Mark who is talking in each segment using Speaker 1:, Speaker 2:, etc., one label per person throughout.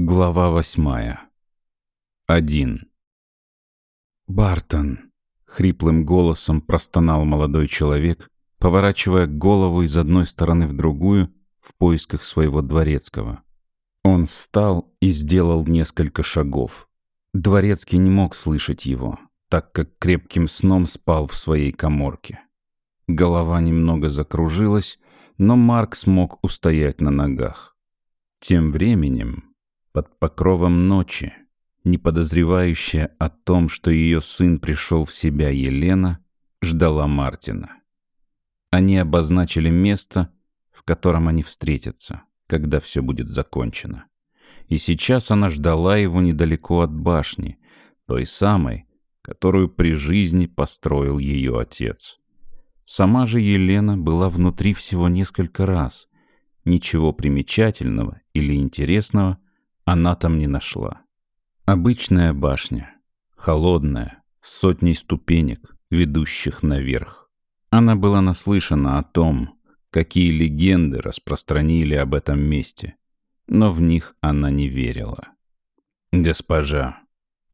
Speaker 1: Глава восьмая. Один. «Бартон!» — хриплым голосом простонал молодой человек, поворачивая голову из одной стороны в другую в поисках своего дворецкого. Он встал и сделал несколько шагов. Дворецкий не мог слышать его, так как крепким сном спал в своей коморке. Голова немного закружилась, но Марк смог устоять на ногах. Тем временем под покровом ночи, не подозревающая о том, что ее сын пришел в себя Елена, ждала Мартина. Они обозначили место, в котором они встретятся, когда все будет закончено. И сейчас она ждала его недалеко от башни, той самой, которую при жизни построил ее отец. Сама же Елена была внутри всего несколько раз. Ничего примечательного или интересного она там не нашла. Обычная башня, холодная, с сотней ступенек, ведущих наверх. Она была наслышана о том, какие легенды распространили об этом месте, но в них она не верила. «Госпожа!»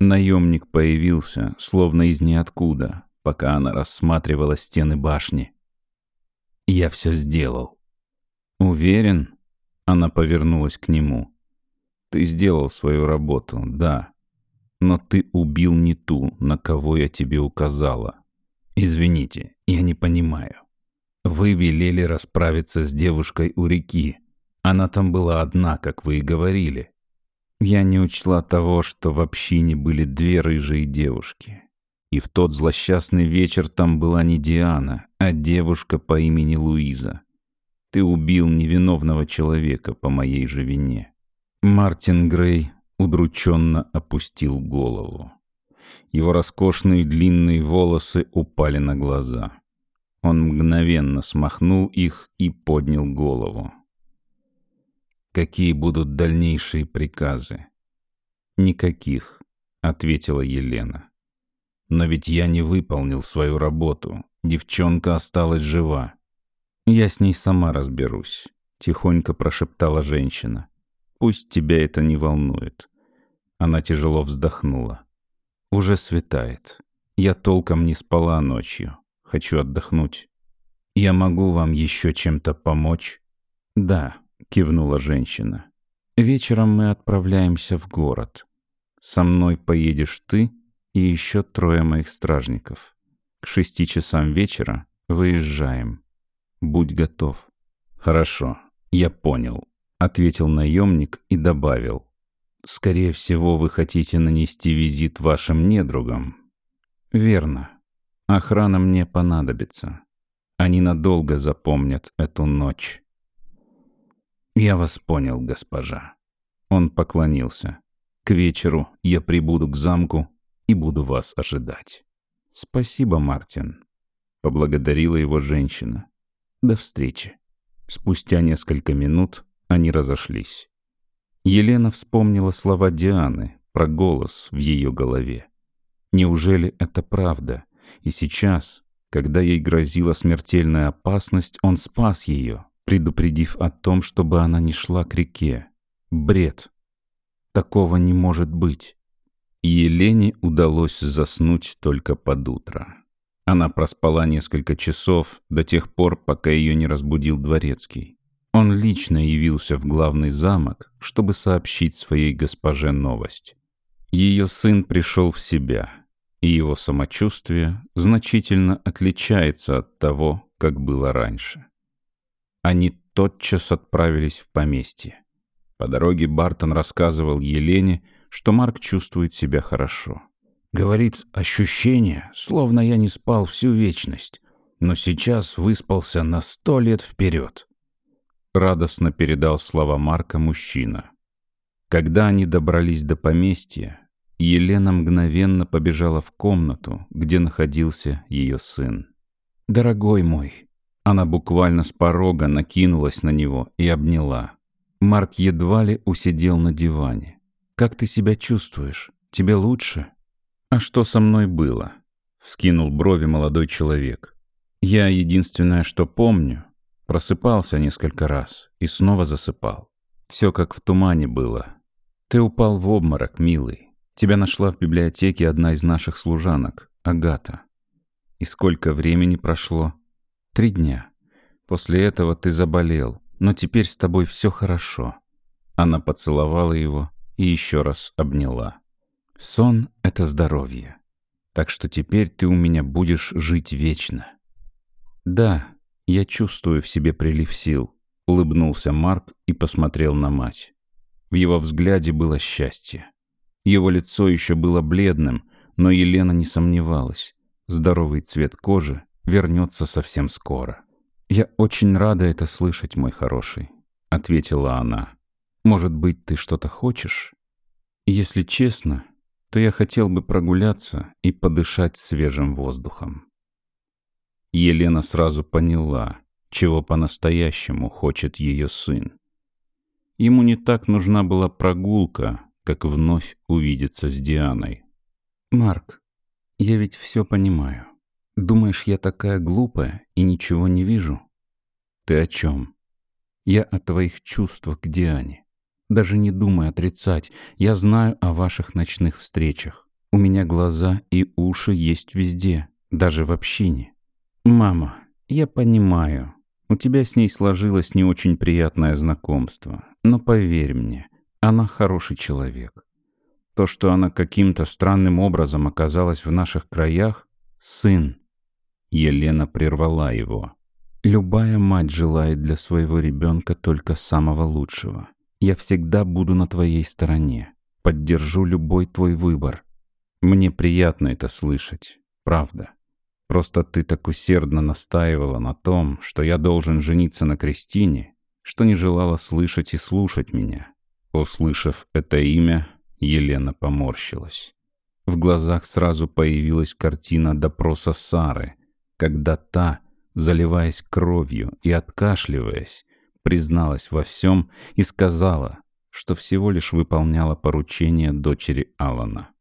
Speaker 1: Наемник появился, словно из ниоткуда, пока она рассматривала стены башни. «Я все сделал». «Уверен?» Она повернулась к нему. Ты сделал свою работу, да. Но ты убил не ту, на кого я тебе указала. Извините, я не понимаю. Вы велели расправиться с девушкой у реки. Она там была одна, как вы и говорили. Я не учла того, что в общине были две рыжие девушки. И в тот злосчастный вечер там была не Диана, а девушка по имени Луиза. Ты убил невиновного человека по моей же вине. Мартин Грей удрученно опустил голову. Его роскошные длинные волосы упали на глаза. Он мгновенно смахнул их и поднял голову. «Какие будут дальнейшие приказы?» «Никаких», — ответила Елена. «Но ведь я не выполнил свою работу. Девчонка осталась жива». «Я с ней сама разберусь», — тихонько прошептала женщина. Пусть тебя это не волнует. Она тяжело вздохнула. Уже светает. Я толком не спала ночью. Хочу отдохнуть. Я могу вам еще чем-то помочь? Да, кивнула женщина. Вечером мы отправляемся в город. Со мной поедешь ты и еще трое моих стражников. К шести часам вечера выезжаем. Будь готов. Хорошо, я понял ответил наемник и добавил. «Скорее всего, вы хотите нанести визит вашим недругам». «Верно. Охрана мне понадобится. Они надолго запомнят эту ночь». «Я вас понял, госпожа». Он поклонился. «К вечеру я прибуду к замку и буду вас ожидать». «Спасибо, Мартин», — поблагодарила его женщина. «До встречи». Спустя несколько минут они разошлись. Елена вспомнила слова Дианы про голос в ее голове. Неужели это правда? И сейчас, когда ей грозила смертельная опасность, он спас ее, предупредив о том, чтобы она не шла к реке. Бред. Такого не может быть. Елене удалось заснуть только под утро. Она проспала несколько часов до тех пор, пока ее не разбудил дворецкий. Он лично явился в главный замок, чтобы сообщить своей госпоже новость. Ее сын пришел в себя, и его самочувствие значительно отличается от того, как было раньше. Они тотчас отправились в поместье. По дороге Бартон рассказывал Елене, что Марк чувствует себя хорошо. Говорит, ощущение, словно я не спал всю вечность, но сейчас выспался на сто лет вперед. Радостно передал слова Марка мужчина. Когда они добрались до поместья, Елена мгновенно побежала в комнату, где находился ее сын. «Дорогой мой!» Она буквально с порога накинулась на него и обняла. Марк едва ли усидел на диване. «Как ты себя чувствуешь? Тебе лучше?» «А что со мной было?» — вскинул брови молодой человек. «Я единственное, что помню, Просыпался несколько раз и снова засыпал. Все как в тумане было. Ты упал в обморок, милый. Тебя нашла в библиотеке одна из наших служанок, Агата. И сколько времени прошло? Три дня. После этого ты заболел, но теперь с тобой все хорошо. Она поцеловала его и еще раз обняла. Сон — это здоровье. Так что теперь ты у меня будешь жить вечно. Да, я чувствую в себе прилив сил, улыбнулся Марк и посмотрел на мать. В его взгляде было счастье. Его лицо еще было бледным, но Елена не сомневалась. Здоровый цвет кожи вернется совсем скоро. «Я очень рада это слышать, мой хороший», — ответила она. «Может быть, ты что-то хочешь?» «Если честно, то я хотел бы прогуляться и подышать свежим воздухом». Елена сразу поняла, чего по-настоящему хочет ее сын. Ему не так нужна была прогулка, как вновь увидеться с Дианой. «Марк, я ведь все понимаю. Думаешь, я такая глупая и ничего не вижу? Ты о чем? Я о твоих чувствах к Диане. Даже не думай отрицать, я знаю о ваших ночных встречах. У меня глаза и уши есть везде, даже в общине. Мама, я понимаю, у тебя с ней сложилось не очень приятное знакомство, но поверь мне, она хороший человек. То, что она каким-то странным образом оказалась в наших краях, сын. Елена прервала его. Любая мать желает для своего ребенка только самого лучшего. Я всегда буду на твоей стороне. Поддержу любой твой выбор. Мне приятно это слышать. Правда. Просто ты так усердно настаивала на том, что я должен жениться на Кристине, что не желала слышать и слушать меня. Услышав это имя, Елена поморщилась. В глазах сразу появилась картина допроса Сары, когда та, заливаясь кровью и откашливаясь, призналась во всем и сказала, что всего лишь выполняла поручение дочери Алана.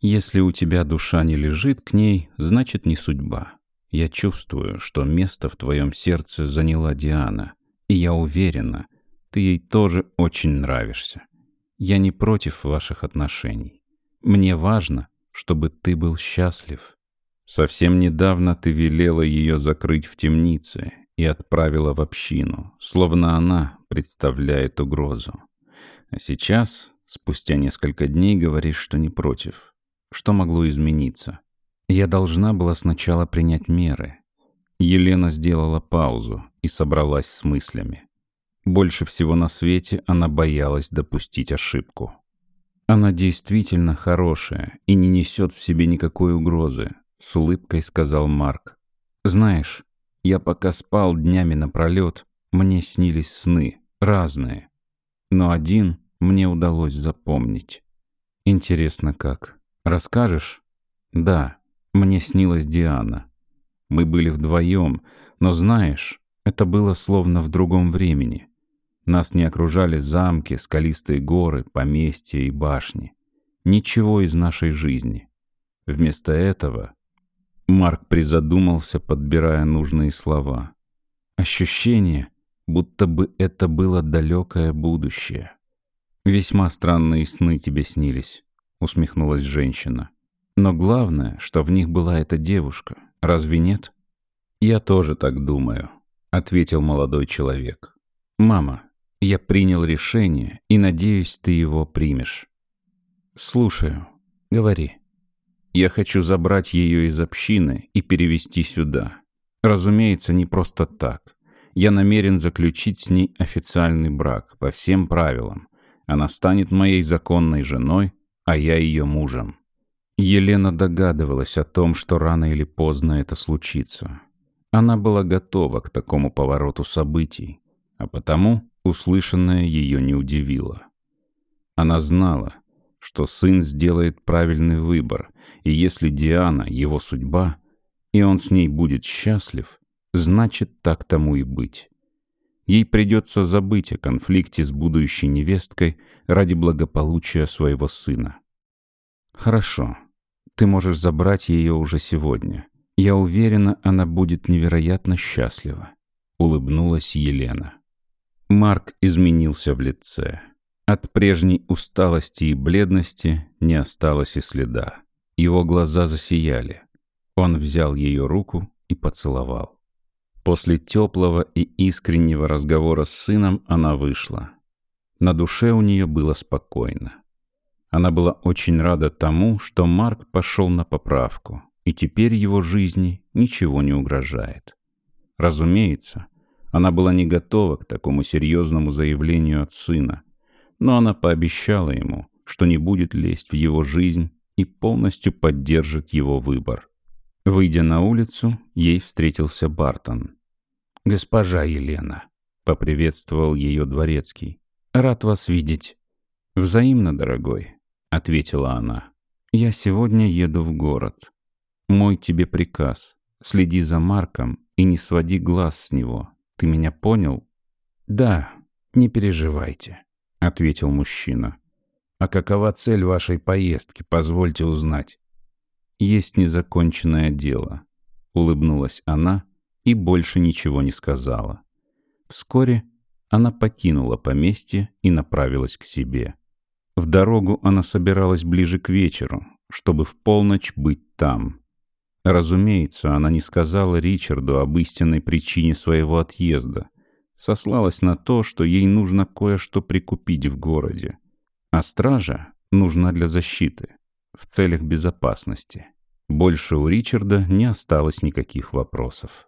Speaker 1: «Если у тебя душа не лежит к ней, значит, не судьба. Я чувствую, что место в твоем сердце заняла Диана, и я уверена, ты ей тоже очень нравишься. Я не против ваших отношений. Мне важно, чтобы ты был счастлив. Совсем недавно ты велела ее закрыть в темнице и отправила в общину, словно она представляет угрозу. А сейчас, спустя несколько дней, говоришь, что не против. Что могло измениться? Я должна была сначала принять меры. Елена сделала паузу и собралась с мыслями. Больше всего на свете она боялась допустить ошибку. Она действительно хорошая и не несет в себе никакой угрозы, — с улыбкой сказал Марк. «Знаешь, я пока спал днями напролет, мне снились сны, разные. Но один мне удалось запомнить. Интересно как. Расскажешь? Да, мне снилась Диана. Мы были вдвоем, но знаешь, это было словно в другом времени. Нас не окружали замки, скалистые горы, поместья и башни. Ничего из нашей жизни. Вместо этого Марк призадумался, подбирая нужные слова. Ощущение, будто бы это было далекое будущее. «Весьма странные сны тебе снились», — усмехнулась женщина. «Но главное, что в них была эта девушка. Разве нет?» «Я тоже так думаю», — ответил молодой человек. «Мама, я принял решение и надеюсь, ты его примешь». «Слушаю. Говори». Я хочу забрать ее из общины и перевести сюда. Разумеется, не просто так. Я намерен заключить с ней официальный брак по всем правилам. Она станет моей законной женой, а я ее мужем. Елена догадывалась о том, что рано или поздно это случится. Она была готова к такому повороту событий, а потому услышанное ее не удивило. Она знала, что сын сделает правильный выбор, и если Диана — его судьба, и он с ней будет счастлив, значит, так тому и быть. Ей придется забыть о конфликте с будущей невесткой ради благополучия своего сына. «Хорошо, ты можешь забрать ее уже сегодня. Я уверена, она будет невероятно счастлива», — улыбнулась Елена. Марк изменился в лице. От прежней усталости и бледности не осталось и следа. Его глаза засияли. Он взял ее руку и поцеловал. После теплого и искреннего разговора с сыном она вышла. На душе у нее было спокойно. Она была очень рада тому, что Марк пошел на поправку, и теперь его жизни ничего не угрожает. Разумеется, она была не готова к такому серьезному заявлению от сына, но она пообещала ему, что не будет лезть в его жизнь и полностью поддержит его выбор. Выйдя на улицу, ей встретился Бартон. «Госпожа Елена», — поприветствовал ее дворецкий, — «рад вас видеть». «Взаимно, дорогой», — ответила она. «Я сегодня еду в город. Мой тебе приказ. Следи за Марком и не своди глаз с него. Ты меня понял?» «Да, не переживайте», — ответил мужчина. «А какова цель вашей поездки, позвольте узнать?» «Есть незаконченное дело», — улыбнулась она и больше ничего не сказала. Вскоре она покинула поместье и направилась к себе. В дорогу она собиралась ближе к вечеру, чтобы в полночь быть там. Разумеется, она не сказала Ричарду об истинной причине своего отъезда. Сослалась на то, что ей нужно кое-что прикупить в городе. А стража нужна для защиты, в целях безопасности. Больше у Ричарда не осталось никаких вопросов.